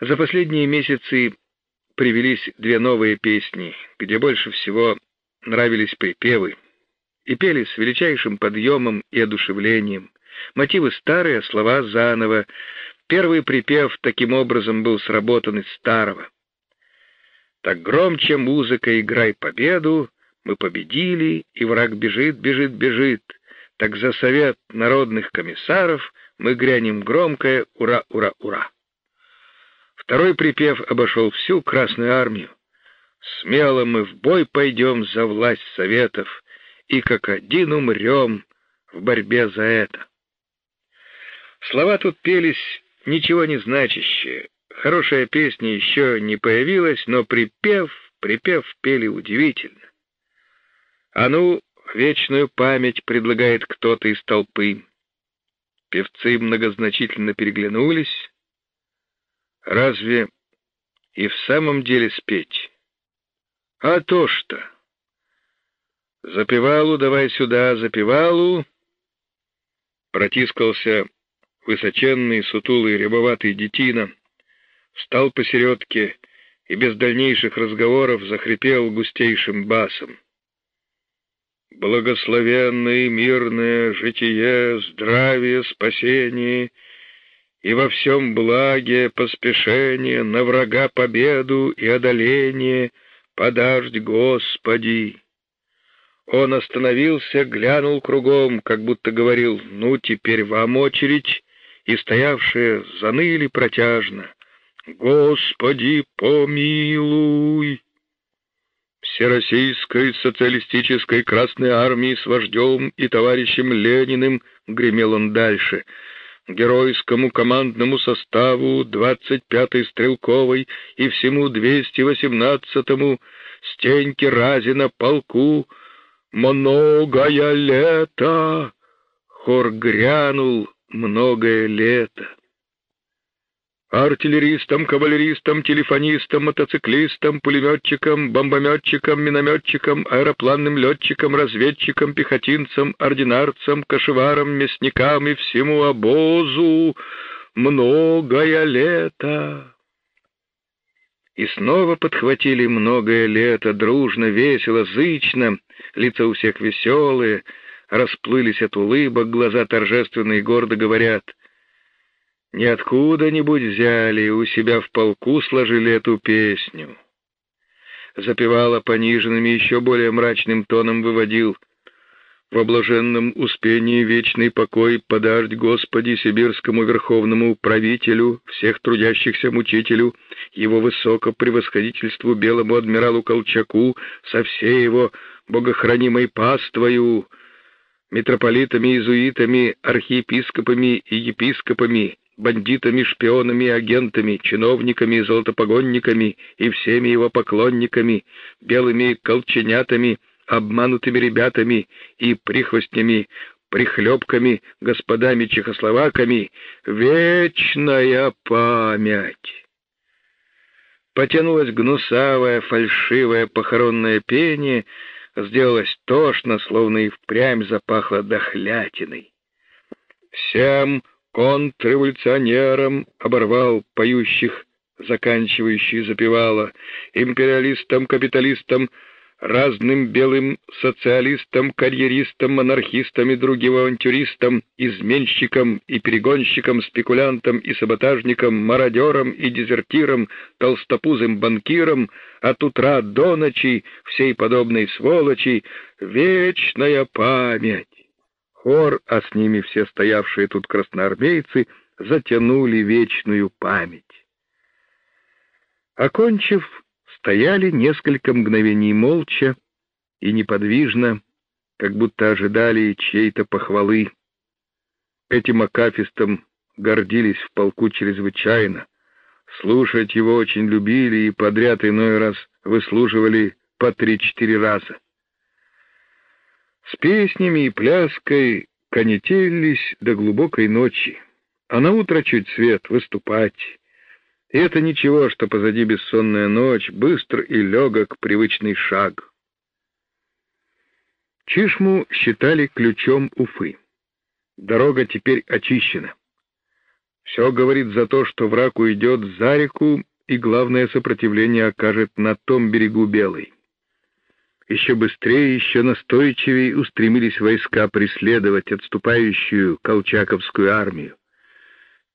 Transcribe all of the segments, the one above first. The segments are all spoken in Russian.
За последние месяцы привелись две новые песни, где больше всего нравились припевы, и пели с величайшим подъемом и одушевлением. Мотивы старые, слова заново. Первый припев таким образом был сработан из старого. Так громче музыка играй победу, мы победили, и враг бежит, бежит, бежит. Так за совет народных комиссаров мы грянем громкое «Ура, ура, ура!». Второй припев обошел всю Красную Армию. Смело мы в бой пойдем за власть Советов, и как один умрем в борьбе за это. Слова тут пелись ничего не значащие. Хорошая песня еще не появилась, но припев, припев пели удивительно. А ну, вечную память предлагает кто-то из толпы. Певцы многозначительно переглянулись. Разве и в самом деле спеть? А то что? Запевалу давай сюда, запевалу. Протискался высоченный, сутулый, рябоватый детина, встал посередке и без дальнейших разговоров захрипел густейшим басом. Благословенное мирное житие, здравие, спасение и во всем благе поспешение на врага победу и одоление подождь, Господи. Он остановился, глянул кругом, как будто говорил: "Ну теперь вам очередь" и стоявшие заныли протяжно. «Господи, помилуй!» Всероссийской социалистической Красной Армии с вождем и товарищем Лениным гремел он дальше. Геройскому командному составу 25-й стрелковой и всему 218-му Стеньке Разина полку многое лето. Хор грянул, многое лето. Артиллеристам, кавалеристам, телефонистам, мотоциклистам, пулеметчикам, бомбометчикам, минометчикам, аэропланным летчикам, разведчикам, пехотинцам, ординарцам, кошеварам, мясникам и всему обозу многое лето. И снова подхватили многое лето, дружно, весело, зычно, лица у всех веселые, расплылись от улыбок, глаза торжественные и гордо говорят. Не откуда-нибудь взяли, у себя в полку сложили эту песню. Запевала пониженными, еще более мрачным тоном выводил — в облаженном успении вечный покой подать Господи сибирскому верховному правителю, всех трудящихся мучителю, его высокопревосходительству белому адмиралу Колчаку со всей его богохранимой паствою, митрополитами, иезуитами, архиепископами и епископами, бандитами, шпионами, агентами, чиновниками, золотопогонниками и всеми его поклонниками, белыми колченятами, обманутыми ребятами и прихвостнями, прихлебками, господами чехословаками, вечная память. Потянулось гнусавое, фальшивое похоронное пение, сделалось тошно, словно и впрямь запахло дохлятиной. Всем контрреволюционерам оборвал поющих, заканчивающий запевала, империалистам, капиталистам, разным белым социалистам, карьеристам, монархистам и другим авантюристам, изменщикам и перегонщикам, спекулянтам и саботажникам, мародерам и дезертирам, толстопузым банкирам, от утра до ночи всей подобной сволочи вечная память. Хор, а с ними все стоявшие тут красноармейцы, затянули вечную память. Окончив стояли несколько мгновений молча и неподвижно, как будто ожидали чьей-то похвалы. Этим акафистом гордились в полку чрезвычайно. Слушать его очень любили и подряд иной раз выслуживали по три-четыре раза. Песнями и пляской конетелились до глубокой ночи, а на утро чуть свет выступать, и это ничего, что позади бессонная ночь, быстр и легок привычный шаг. Чишму считали ключом Уфы. Дорога теперь очищена. Все говорит за то, что враг уйдет за реку, и главное сопротивление окажет на том берегу Белой. Еще быстрее, еще настойчивее устремились войска преследовать отступающую колчаковскую армию.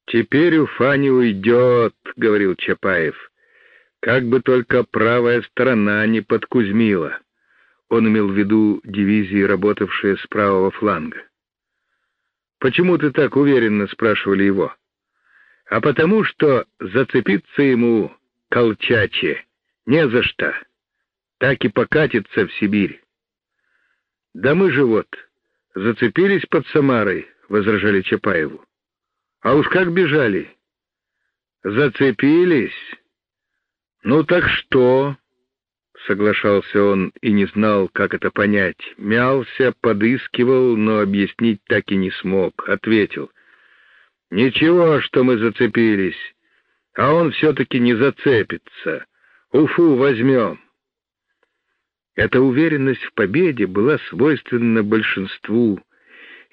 «Теперь Уфа не уйдет», — говорил Чапаев, — «как бы только правая сторона не подкузмила». Он имел в виду дивизии, работавшие с правого фланга. «Почему ты так уверенно?» — спрашивали его. «А потому что зацепиться ему, колчаче, не за что. Так и покатится в Сибирь». «Да мы же вот зацепились под Самарой», — возражали Чапаеву. А уж как бежали? Зацепились? Ну так что? Соглашался он и не знал, как это понять. Мялся, подыскивал, но объяснить так и не смог. Ответил. Ничего, что мы зацепились. А он все-таки не зацепится. Уфу возьмем. Эта уверенность в победе была свойственна большинству.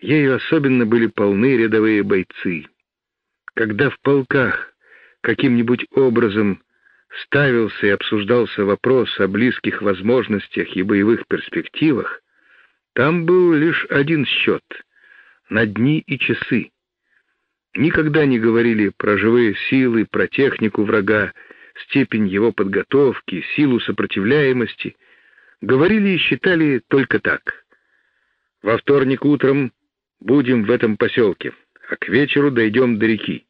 Ею особенно были полны рядовые бойцы. Когда в полках каким-нибудь образом ставился и обсуждался вопрос о близких возможностях и боевых перспективах, там был лишь один счет — на дни и часы. Никогда не говорили про живые силы, про технику врага, степень его подготовки, силу сопротивляемости. Говорили и считали только так. Во вторник утром будем в этом поселке а к вечеру дойдем до реки.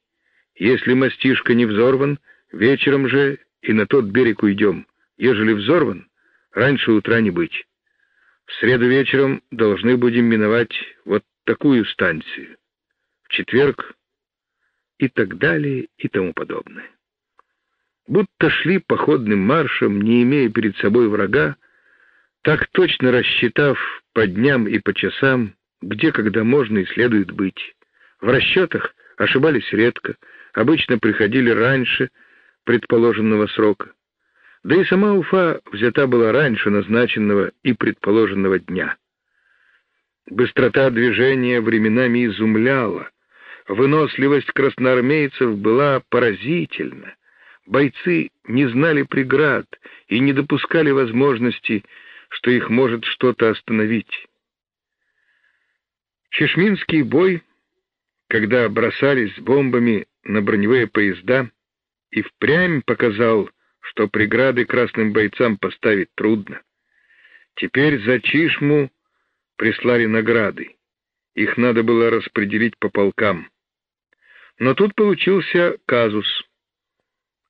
Если мастишка не взорван, вечером же и на тот берег уйдем. Ежели взорван, раньше утра не быть. В среду вечером должны будем миновать вот такую станцию. В четверг и так далее и тому подобное. Будто шли походным маршем, не имея перед собой врага, так точно рассчитав по дням и по часам, где когда можно и следует быть. В расчетах ошибались редко, обычно приходили раньше предположенного срока. Да и сама Уфа взята была раньше назначенного и предположенного дня. Быстрота движения временами изумляла, выносливость красноармейцев была поразительна. Бойцы не знали преград и не допускали возможности, что их может что-то остановить. Чешминский бой когда бросались бомбами на броневые поезда, и впрямь показал, что преграды красным бойцам поставить трудно. Теперь за Чишму прислали награды. Их надо было распределить по полкам. Но тут получился казус.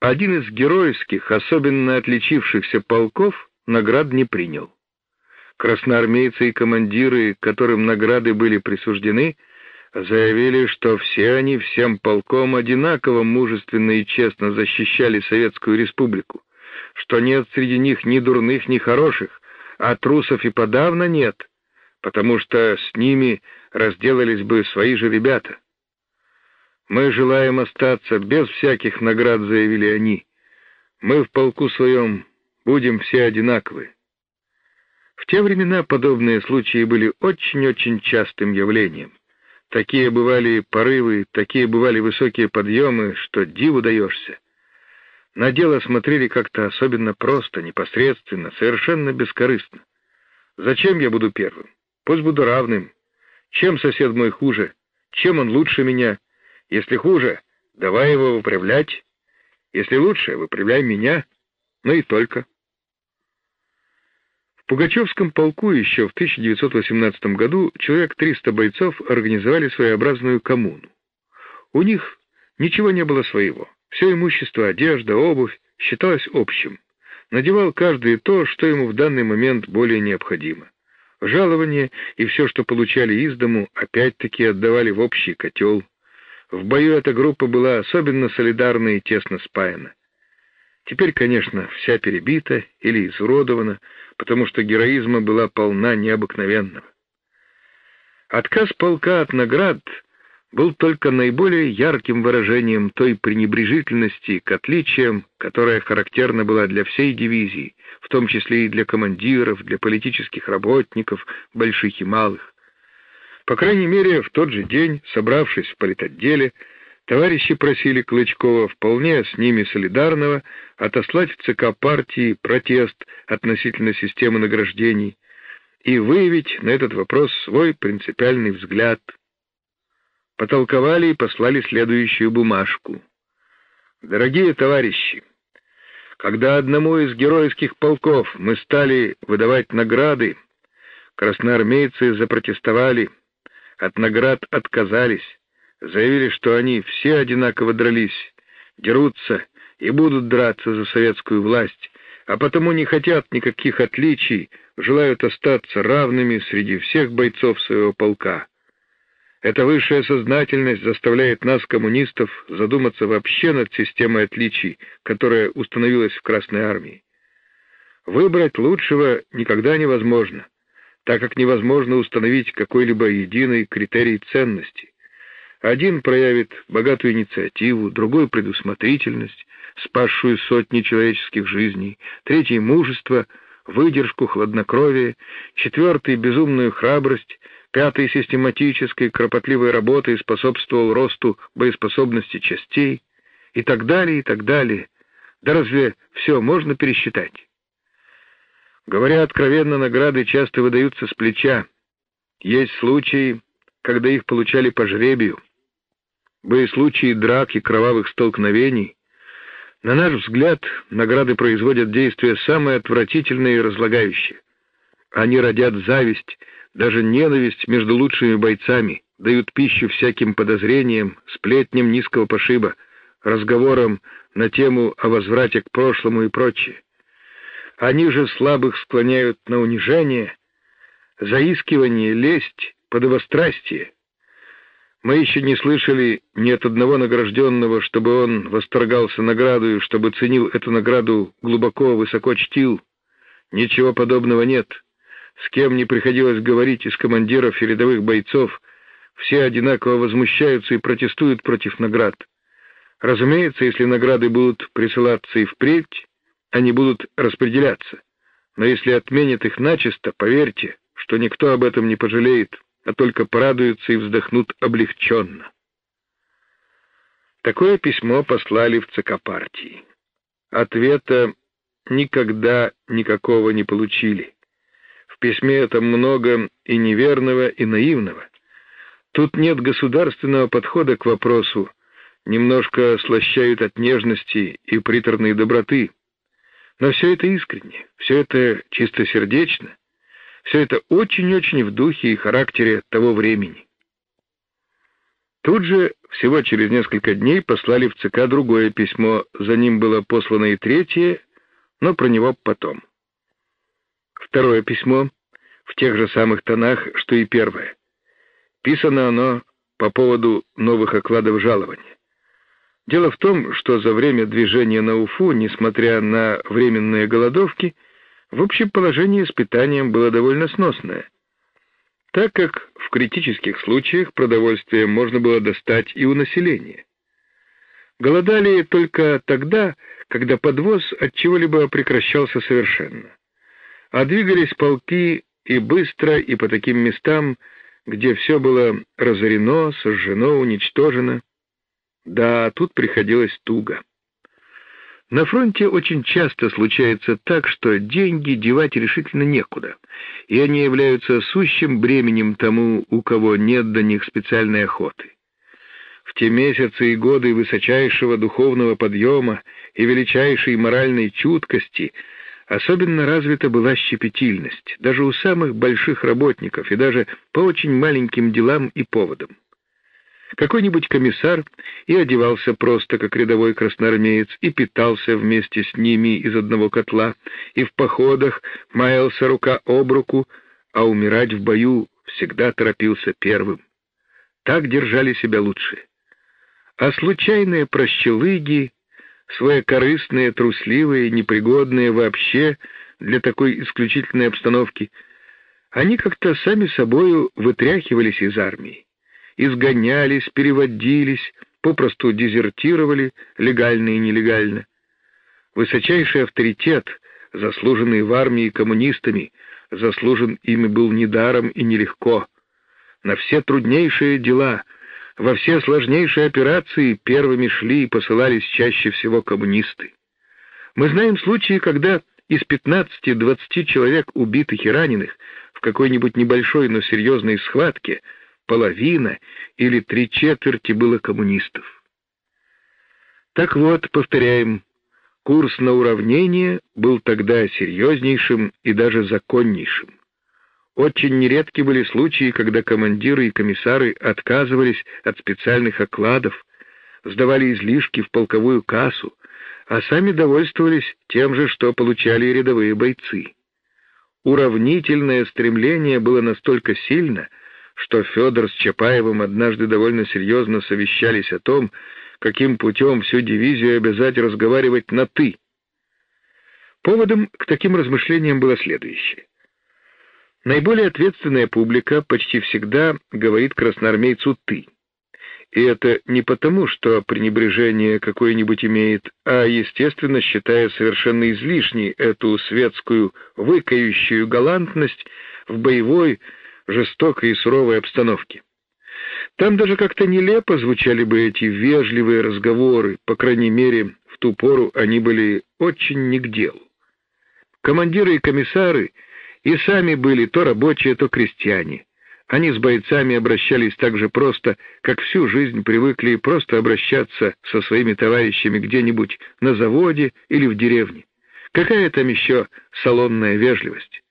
Один из героических, особенно отличившихся полков, наград не принял. Красноармейцы и командиры, которым награды были присуждены, — заявили, что все они всем полком одинаково мужественно и честно защищали Советскую Республику, что нет среди них ни дурных, ни хороших, а трусов и подавно нет, потому что с ними разделались бы свои же ребята. «Мы желаем остаться без всяких наград», — заявили они. «Мы в полку своем будем все одинаковы». В те времена подобные случаи были очень-очень частым явлением. Такие бывали порывы, такие бывали высокие подъемы, что диву даешься. На дело смотрели как-то особенно просто, непосредственно, совершенно бескорыстно. Зачем я буду первым? Пусть буду равным. Чем сосед мой хуже? Чем он лучше меня? Если хуже, давай его выправлять. Если лучше, выправляй меня. Ну и только. Пугачевском полку еще в 1918 году человек 300 бойцов организовали своеобразную коммуну. У них ничего не было своего. Все имущество, одежда, обувь считалось общим. Надевал каждый то, что ему в данный момент более необходимо. Жалование и все, что получали из дому, опять-таки отдавали в общий котел. В бою эта группа была особенно солидарна и тесно спаяна. Теперь, конечно, вся перебита или изуродована, потому что героизма была полна необыкновенного. Отказ полка от наград был только наиболее ярким выражением той пренебрежительности к отличиям, которая характерна была для всей дивизии, в том числе и для командиров, для политических работников, больших и малых. По крайней мере, в тот же день, собравшись в политотделе, Товарищи просили Клычкова, вполне с ними солидарного, отослать в ЦК партии протест относительно системы награждений и выявить на этот вопрос свой принципиальный взгляд. Потолковали и послали следующую бумажку. Дорогие товарищи, когда одному из геройских полков мы стали выдавать награды, красноармейцы запротестовали, от наград отказались, заявили, что они все одинаково дрались, дерутся и будут драться за советскую власть, а потому не хотят никаких отличий, желают остаться равными среди всех бойцов своего полка. Эта высшая сознательность заставляет нас, коммунистов, задуматься вообще над системой отличий, которая установилась в Красной армии. Выбрать лучшего никогда невозможно, так как невозможно установить какой-либо единый критерий ценности. Один проявит богатую инициативу, другой — предусмотрительность, спасшую сотни человеческих жизней, третий — мужество, выдержку, хладнокровие, четвертый — безумную храбрость, пятый — систематической, кропотливой работой способствовал росту боеспособности частей, и так далее, и так далее. Да разве все можно пересчитать? Говоря откровенно, награды часто выдаются с плеча. Есть случаи, когда их получали по жребию были случаи драк и кровавых столкновений. На наш взгляд, награды производят действия самые отвратительные и разлагающие. Они родят зависть, даже ненависть между лучшими бойцами, дают пищу всяким подозрениям, сплетням низкого пошиба, разговорам на тему о возврате к прошлому и прочее. Они же слабых склоняют на унижение, заискивание, лесть, подобострастие. Мы еще не слышали ни от одного награжденного, чтобы он восторгался наградою, чтобы ценил эту награду глубоко, высоко чтил. Ничего подобного нет. С кем не приходилось говорить из командиров и рядовых бойцов, все одинаково возмущаются и протестуют против наград. Разумеется, если награды будут присылаться и впредь, они будут распределяться. Но если отменят их начисто, поверьте, что никто об этом не пожалеет а только порадуются и вздохнут облегченно. Такое письмо послали в ЦК партии. Ответа никогда никакого не получили. В письме это много и неверного, и наивного. Тут нет государственного подхода к вопросу, немножко слащают от нежности и приторной доброты. Но все это искренне, все это чистосердечно, все это очень-очень в духе и характере того времени. Тут же, всего через несколько дней, послали в ЦК другое письмо, за ним было послано и третье, но про него потом. Второе письмо в тех же самых тонах, что и первое. Писано оно по поводу новых окладов жалования. Дело в том, что за время движения на Уфу, несмотря на временные голодовки, в общем положении испытанием было довольно сносное, так как в критических случаях продовольствие можно было достать и у населения. Голодали только тогда, когда подвоз от чего-либо прекращался совершенно. А двигались полки и быстро, и по таким местам, где все было разорено, сожжено, уничтожено. Да, тут приходилось туго. На фронте очень часто случается так, что деньги девать решительно некуда, и они являются сущим бременем тому, у кого нет до них специальной охоты. В те месяцы и годы высочайшего духовного подъема и величайшей моральной чуткости особенно развита была щепетильность, даже у самых больших работников и даже по очень маленьким делам и поводам. Какой-нибудь комиссар и одевался просто как рядовой красноармеец, и питался вместе с ними из одного котла, и в походах маялся рука об руку, а умирать в бою всегда торопился первым. Так держали себя лучше. А случайные прощелыги, своекорыстные, трусливые, непригодные вообще для такой исключительной обстановки, они как-то сами собою вытряхивались из армии изгонялись, переводились, попросту дезертировали, легально и нелегально. Высочайший авторитет, заслуженный в армии коммунистами, заслужен ими был недаром и нелегко. На все труднейшие дела, во все сложнейшие операции первыми шли и посылались чаще всего коммунисты. Мы знаем случаи, когда из 15-20 человек убитых и раненых в какой-нибудь небольшой, но серьезной схватке половина или три четверти было коммунистов. Так вот, повторяем, курс на уравнение был тогда серьезнейшим и даже законнейшим. Очень нередки были случаи, когда командиры и комиссары отказывались от специальных окладов, сдавали излишки в полковую кассу, а сами довольствовались тем же, что получали рядовые бойцы. Уравнительное стремление было настолько сильно, что Федор с Чапаевым однажды довольно серьезно совещались о том, каким путем всю дивизию обязать разговаривать на «ты». Поводом к таким размышлениям было следующее. Наиболее ответственная публика почти всегда говорит красноармейцу «ты». И это не потому, что пренебрежение какое-нибудь имеет, а, естественно, считая совершенно излишней эту светскую, выкающую галантность в боевой, жестокой и суровой обстановке. Там даже как-то нелепо звучали бы эти вежливые разговоры, по крайней мере, в ту пору они были очень не к делу. Командиры и комиссары — и сами были то рабочие, то крестьяне. Они с бойцами обращались так же просто, как всю жизнь привыкли просто обращаться со своими товарищами где-нибудь на заводе или в деревне. Какая там еще салонная вежливость?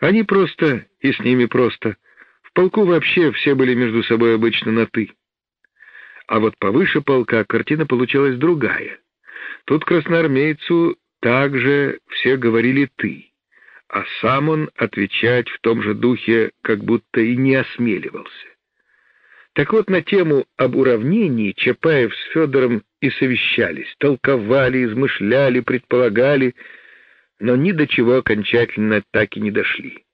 Они просто, и с ними просто. В полку вообще все были между собой обычно на «ты». А вот повыше полка картина получалась другая. Тут красноармейцу также все говорили «ты» а сам он отвечать в том же духе как будто и не осмеливался. Так вот, на тему об уравнении Чапаев с Федором и совещались, толковали, измышляли, предполагали, но ни до чего окончательно так и не дошли.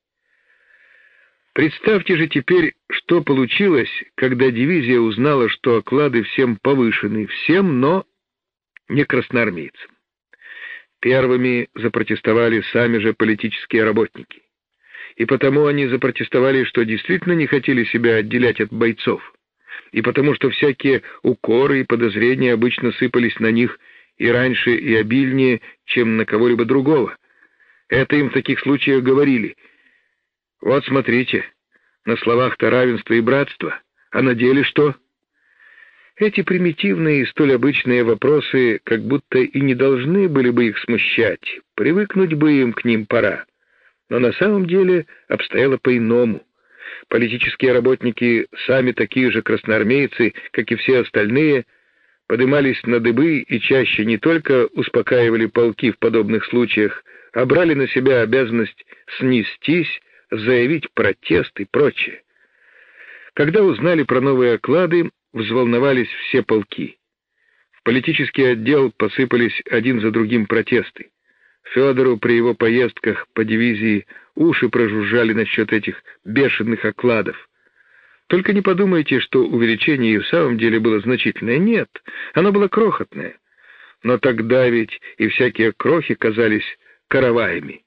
Представьте же теперь, что получилось, когда дивизия узнала, что оклады всем повышены, всем, но не красноармейцам. Первыми запротестовали сами же политические работники. И потому они запротестовали, что действительно не хотели себя отделять от бойцов. И потому что всякие укоры и подозрения обычно сыпались на них и раньше, и обильнее, чем на кого-либо другого. Это им в таких случаях говорили. Вот смотрите, на словах-то равенство и братство, а на деле что? Эти примитивные и столь обычные вопросы как будто и не должны были бы их смущать, привыкнуть бы им к ним пора. Но на самом деле обстояло по-иному. Политические работники, сами такие же красноармейцы, как и все остальные, подымались на дыбы и чаще не только успокаивали полки в подобных случаях, а брали на себя обязанность снестись, заявить протест и прочее. Когда узнали про новые оклады, взволновались все полки. В политический отдел посыпались один за другим протесты. Федору при его поездках по дивизии уши прожужжали насчет этих бешеных окладов. Только не подумайте, что увеличение и в самом деле было значительное. Нет, оно было крохотное. Но тогда ведь и всякие крохи казались караваями.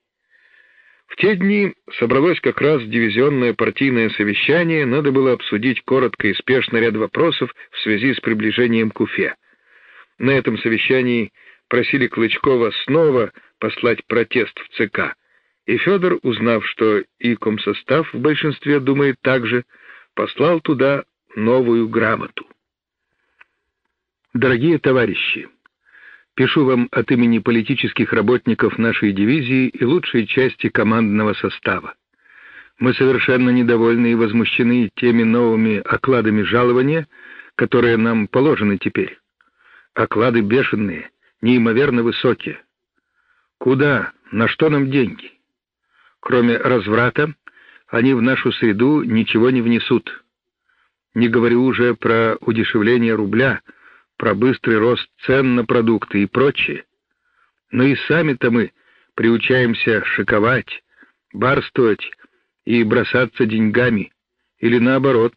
В те дни собралось как раз дивизионное партийное совещание, надо было обсудить коротко и спешно ряд вопросов в связи с приближением к Уфе. На этом совещании просили Клычкова снова послать протест в ЦК, и Федор, узнав, что и комсостав в большинстве думает так же, послал туда новую грамоту. Дорогие товарищи, Пишу вам от имени политических работников нашей дивизии и лучшей части командного состава. Мы совершенно недовольны и возмущены теми новыми окладами жалования, которые нам положены теперь. Оклады бешеные, неимоверно высокие. Куда, на что нам деньги? Кроме разврата, они в нашу среду ничего не внесут. Не говорю уже про удешевление рубля — про быстрый рост цен на продукты и прочее. Но и сами-то мы приучаемся шиковать, барствовать и бросаться деньгами, или наоборот,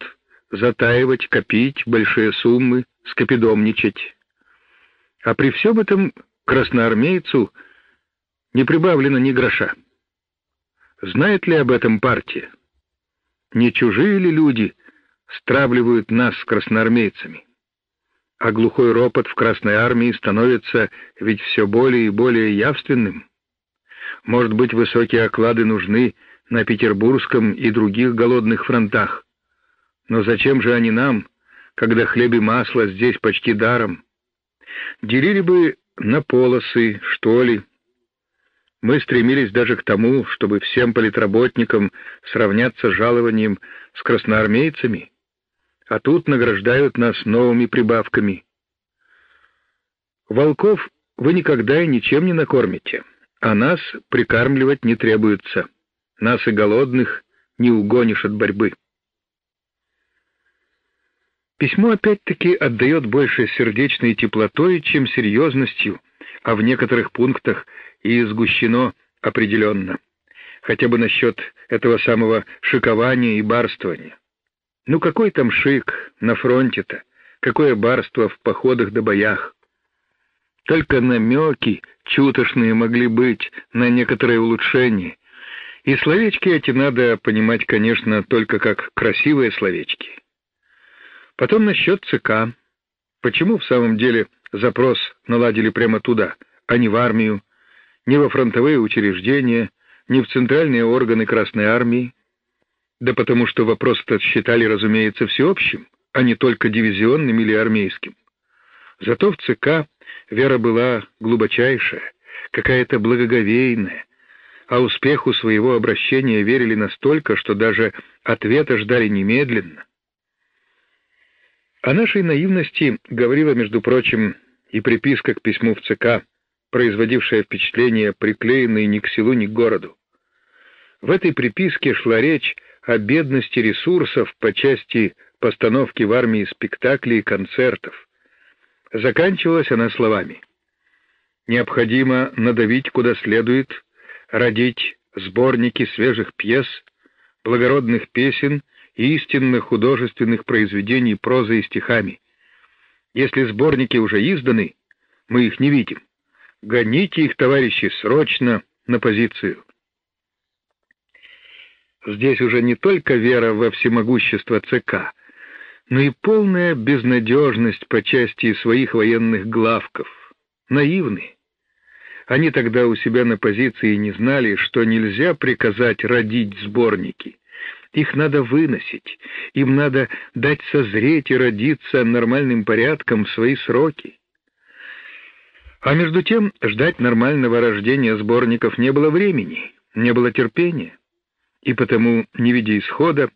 затаивать, копить большие суммы, скопидомничать. А при всем этом красноармейцу не прибавлено ни гроша. Знает ли об этом партия? Не чужие ли люди стравливают нас с красноармейцами. А глухой ропот в Красной армии становится ведь все более и более явственным. Может быть, высокие оклады нужны на Петербургском и других голодных фронтах. Но зачем же они нам, когда хлеб и масло здесь почти даром? Делили бы на полосы, что ли. Мы стремились даже к тому, чтобы всем политработникам сравняться жалованием с красноармейцами, а тут награждают нас новыми прибавками. Волков вы никогда и ничем не накормите, а нас прикармливать не требуется. Нас и голодных не угонишь от борьбы. Письмо опять-таки отдает больше сердечной теплотой, чем серьезностью, а в некоторых пунктах и сгущено определенно. Хотя бы насчет этого самого шикования и барствования. Ну какой там шик на фронте-то? Какое барство в походах да боях? Только намеки чутошные могли быть на некоторые улучшения, и словечки эти надо понимать, конечно, только как красивые словечки. Потом насчет ЦК. Почему в самом деле запрос наладили прямо туда, а не в армию, не во фронтовые учреждения, не в центральные органы Красной армии? Да потому что вопрос-то считали, разумеется, всеобщим, а не только дивизионным или армейским. Зато в ЦК вера была глубочайшая, какая-то благоговейная, а успеху своего обращения верили настолько, что даже ответа ждали немедленно. О нашей наивности говорила, между прочим, и приписка к письму в ЦК, производившая впечатление приклеенной ни к селу, ни к городу. В этой приписке шла речь о бедности ресурсов по части постановки в армии спектаклей и концертов. Заканчивалась она словами: "Необходимо надавить куда следует родить сборники свежих пьес, благородных песен и истинных художественных произведений прозой и стихами. Если сборники уже изданы, мы их не видим. Гоните их, товарищи, срочно на позицию. Здесь уже не только вера во всемогущество ЦК, но и полная безнадежность по части своих военных главков. Наивные. Они тогда у себя на позиции не знали, что нельзя приказать родить сборники. Их надо выносить, им надо дать созреть и родиться нормальным порядком в свои сроки. А между тем ждать нормального рождения сборников не было времени, не было терпения. И потому, не видя исхода,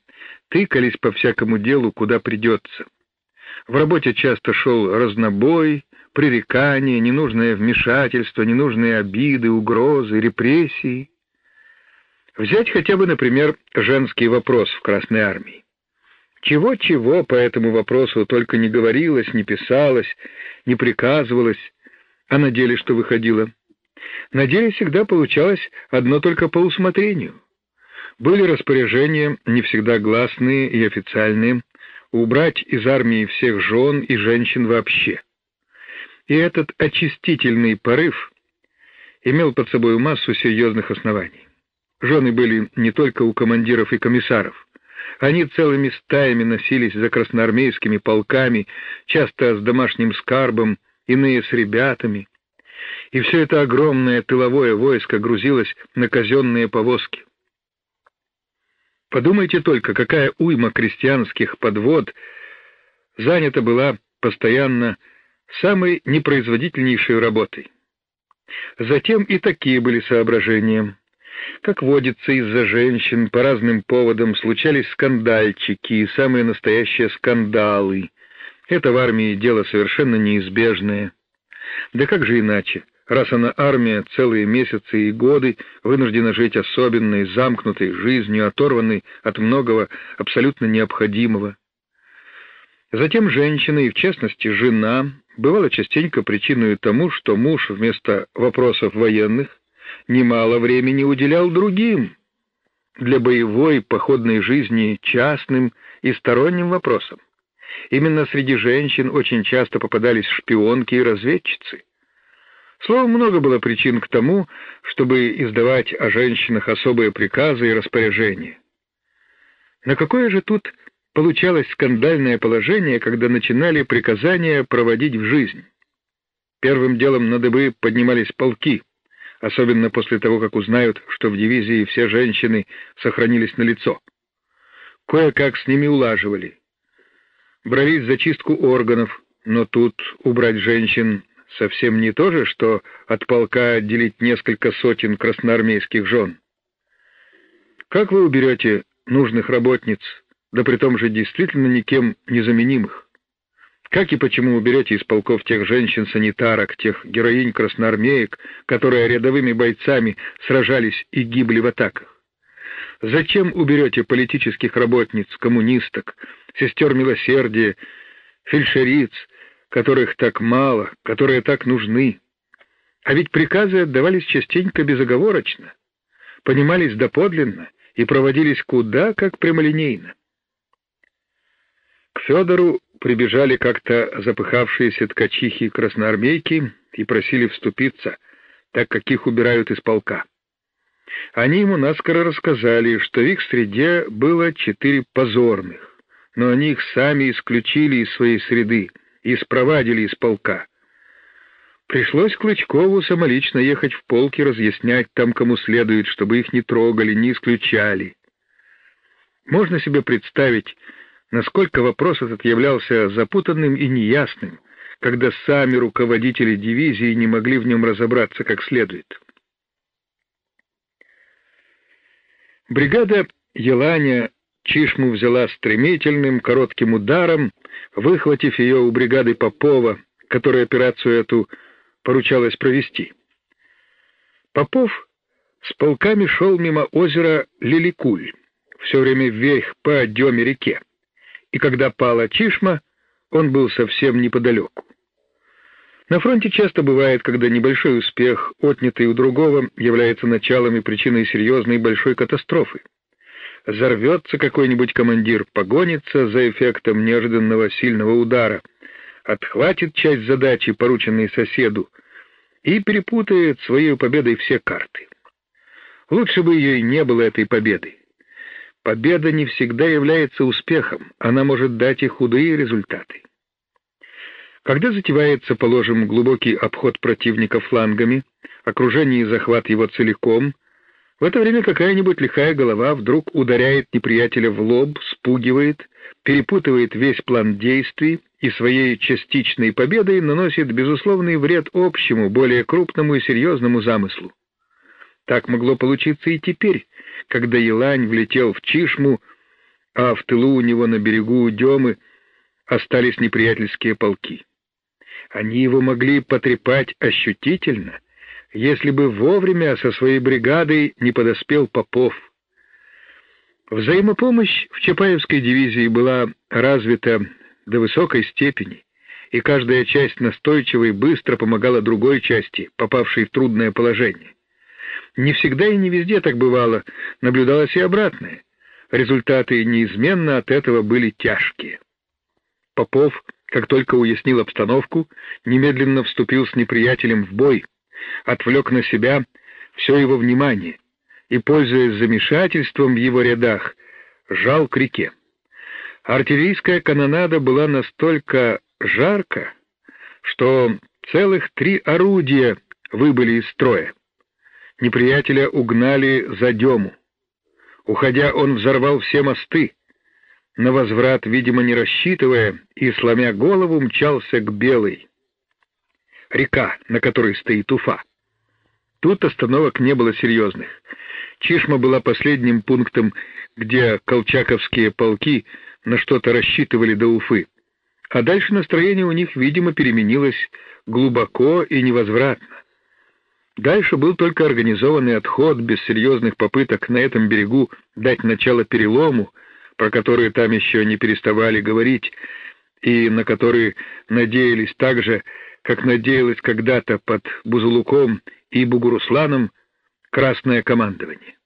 тыкались по всякому делу, куда придется. В работе часто шел разнобой, пререкания, ненужное вмешательство, ненужные обиды, угрозы, репрессии. Взять хотя бы, например, женский вопрос в Красной армии. Чего-чего по этому вопросу только не говорилось, не писалось, не приказывалось, а на деле что выходило? На деле всегда получалось одно только по усмотрению. Были распоряжения, не всегда гласные и официальные, убрать из армии всех жен и женщин вообще и этот очистительный порыв имел под собой массу серьезных оснований. Жены были не только у командиров и комиссаров. Они целыми стаями носились за красноармейскими полками, часто с домашним скарбом, иные с ребятами. И все это огромное тыловое войско грузилось на казенные повозки. Подумайте только, какая уйма крестьянских подвод занята была постоянно самой непроизводительнейшей работой. Затем и такие были соображения. Как водится, из-за женщин по разным поводам случались скандальчики и самые настоящие скандалы. Это в армии дело совершенно неизбежное. Да как же иначе, раз она армия целые месяцы и годы вынуждена жить особенной, замкнутой жизнью, оторванной от многого абсолютно необходимого. Затем женщина, и в частности жена, бывала частенько причиной тому, что муж вместо вопросов военных немало времени уделял другим, для боевой походной жизни частным и сторонним вопросам. Именно среди женщин очень часто попадались шпионки и разведчицы. Словом, много было причин к тому, чтобы издавать о женщинах особые приказы и распоряжения. На какое же тут получалось скандальное положение, когда начинали приказания проводить в жизнь. Первым делом на дыбы поднимались полки, особенно после того, как узнают, что в дивизии все женщины сохранились на лицо. Кое-как с ними улаживали. Брались за чистку органов, но тут убрать женщин совсем не то же, что от полка отделить несколько сотен красноармейских жен. Как вы уберете нужных работниц, да при том же действительно никем незаменимых? Как и почему уберете из полков тех женщин-санитарок, тех героинь-красноармеек, которые рядовыми бойцами сражались и гибли в атаках? Зачем уберете политических работниц, коммунисток, сестер милосердия, фельдшериц, которых так мало, которые так нужны? А ведь приказы отдавались частенько безоговорочно, понимались доподлинно и проводились куда как прямолинейно. К Федору прибежали как-то запыхавшиеся ткачихи-красноармейки и просили вступиться, так как их убирают из полка. Они ему наскоро рассказали, что в их среде было четыре позорных, но они их сами исключили из своей среды и спровадили из полка. Пришлось Клычкову самолично ехать в полк и разъяснять там, кому следует, чтобы их не трогали, не исключали. Можно себе представить, насколько вопрос этот являлся запутанным и неясным, когда сами руководители дивизии не могли в нем разобраться как следует. Бригада Еланя Чишму взяла стремительным, коротким ударом, выхватив ее у бригады Попова, которой операцию эту поручалось провести. Попов с полками шел мимо озера Лиликуль, все время вверх по Деме реке, и когда пала Чишма, он был совсем неподалеку. На фронте часто бывает, когда небольшой успех, отнятый у другого, является началом и причиной серьезной большой катастрофы. Зарвется какой-нибудь командир, погонится за эффектом неожиданного сильного удара, отхватит часть задачи, порученной соседу, и перепутает своей победой все карты. Лучше бы ее и не было, этой победы. Победа не всегда является успехом, она может дать и худые результаты. Когда затевается, положим, глубокий обход противника флангами, окружение и захват его целиком, в это время какая-нибудь лихая голова вдруг ударяет неприятеля в лоб, спугивает, перепутывает весь план действий и своей частичной победой наносит безусловный вред общему, более крупному и серьезному замыслу. Так могло получиться и теперь, когда Елань влетел в Чишму, а в тылу у него на берегу Демы остались неприятельские полки. Они его могли потрепать ощутительно, если бы вовремя со своей бригадой не подоспел Попов. Взаимопомощь в Чапаевской дивизии была развита до высокой степени, и каждая часть настойчиво и быстро помогала другой части, попавшей в трудное положение. Не всегда и не везде так бывало, наблюдалось и обратное. Результаты неизменно от этого были тяжкие. Попов как только уяснил обстановку, немедленно вступил с неприятелем в бой, отвлек на себя все его внимание и, пользуясь замешательством в его рядах, жал к реке. Артиллерийская канонада была настолько жарко, что целых три орудия выбыли из строя. Неприятеля угнали за Дему. Уходя, он взорвал все мосты, на возврат, видимо, не рассчитывая, и, сломя голову, мчался к Белой. Река, на которой стоит Уфа. Тут остановок не было серьезных. Чишма была последним пунктом, где колчаковские полки на что-то рассчитывали до Уфы. А дальше настроение у них, видимо, переменилось глубоко и невозвратно. Дальше был только организованный отход без серьезных попыток на этом берегу дать начало перелому, про которые там еще не переставали говорить, и на которые надеялись так же, как надеялось когда-то под Бузулуком и Бугурусланом Красное командование.